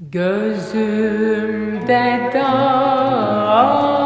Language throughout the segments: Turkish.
Gözümde dağ.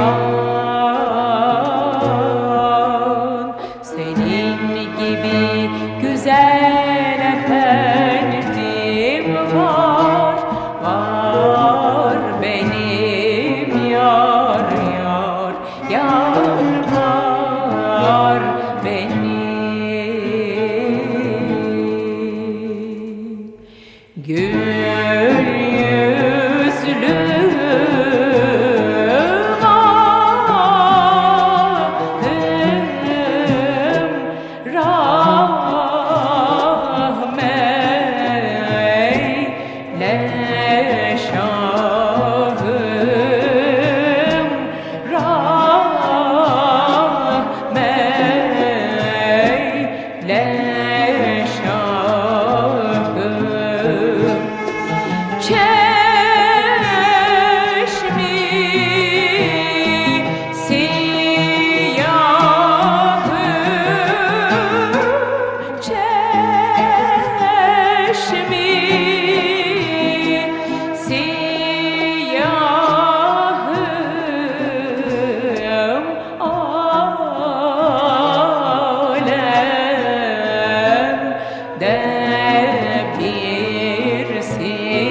aman Senin gibi güzel efendim var Var benim yar yar yar var benim. Gül here.